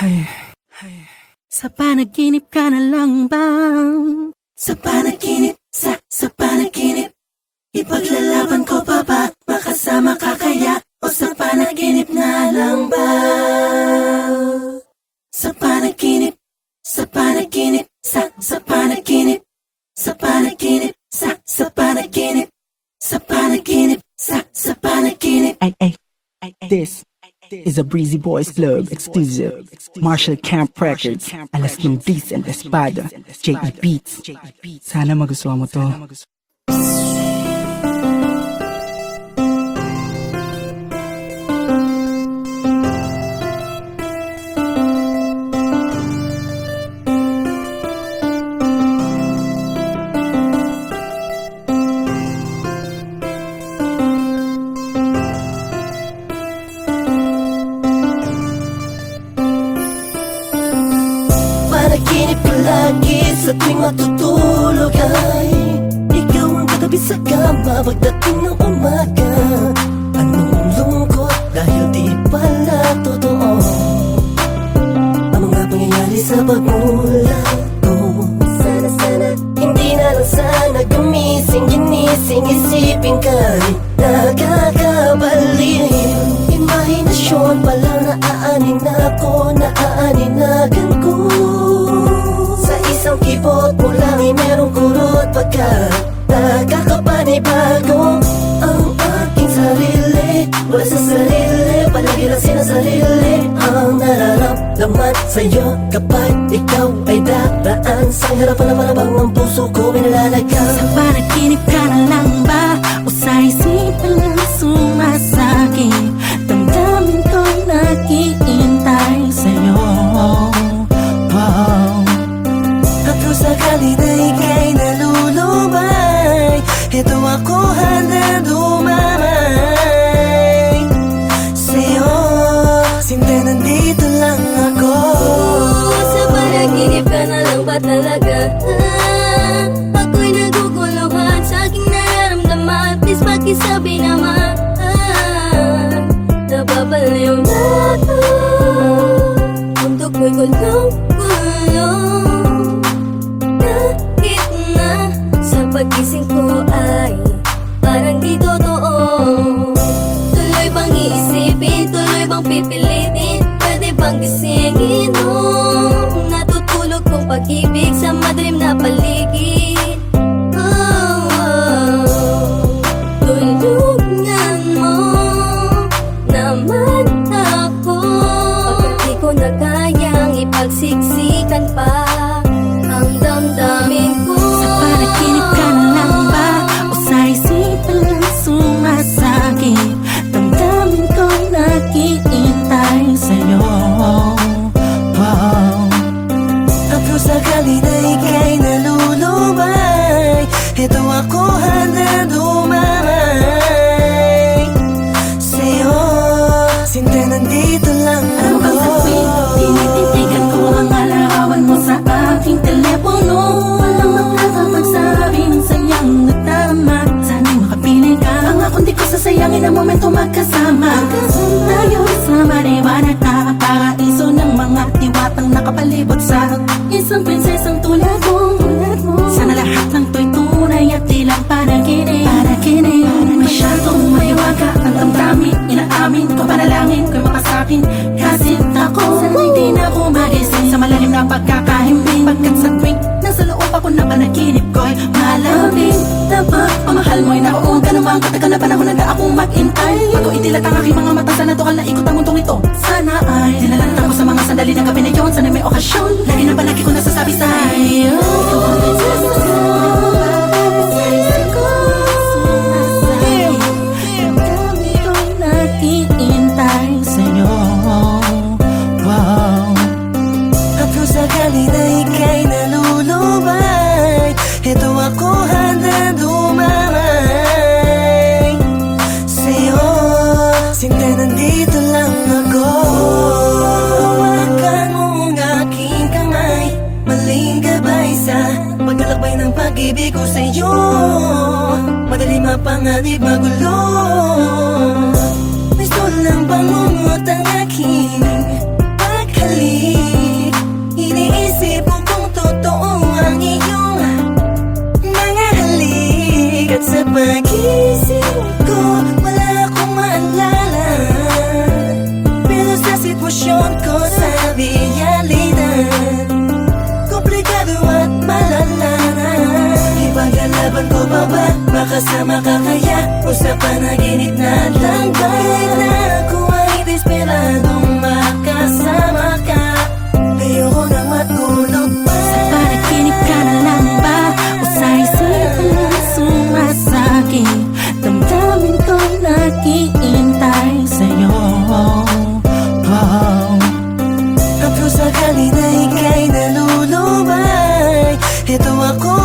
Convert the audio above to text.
Ay, ay. Sa panaginip ka na lang ba? Sa panaginip, sa, sa panaginip Ipaglalaban ko pa ba? Makasama ka kaya? O sa panaginip na lang ba? Sa panaginip, sa panaginip, sa, sa panaginip Sa panaginip, sa, sa panaginip Sa panaginip, sa, sa panaginip Ay, ay, This is a Breezy Boys Club exclusive. Marshall Camp Records. Alas ng and Espada. J.E. Beats. Sana magustuhan mo to. Panaginip ko lagi sa tuwing matutulog ay Ikaw ang katabi sa kama pagdating ng umaga. Anong lungkot dahil di pala totoo? Ang mga pangyayari sa pagmulat ko. Sana sana hindi na lang sana gumising Ginising isipin ka'y nakakabaliw Imahinasyon pa lang naaanin ako kurot Pagkat nakakapanibago Ang aking sarili. Wala sa sarili Palagi lang sinasarili Ang nararamdaman sa'yo Kapag ikaw ay daraan Sa harapan na malabang ang puso ko ay nalalagaw Sa panaginip talaga? Ah, Ako'y naguguluhan sa aking nararamdaman. Please pakisabi naman ah, Nababalayo na ako. Mundo ko'y gulong-gulong. Kahit na sa pagising ko ay Parang di totoo? Tuloy bang iisipin, tuloy bang pipilitin? Pwede bang gisingin pag-ibig sa madilim na paligid oh, oh. Tulungan mo naman ako Pagkat di ko na kayang ipagsiksikan pa Katagal na panahon na akong mag-intay. Bago itilat ang aking mga mata. Sana tukal na ikot ang mundong ito. Sana ay Dinalalatan ko sa mga sandali ng gabi na yun. Sana may okasyon pag-ibig ko sa'yo. Madali mapanganib magulo. May sulang bangungot ang aking pagkalik Iniisip mo kung totoo ang iyong mga halik. At sa pagising ko wala akong maalala. Pero sa sitwasyon ko bumaba Makasama ka kaya? O sa panaginip na langgay Na ako ay desperadong makasama ka. Ayoko nang matulog pa. Sa panaginip ka na lang ba? O sa isip ka lang sumasakit. Damdamin ko nakiintay sa'yo. Oh. Tapos sakali na ika'y nalulubay. Ito ako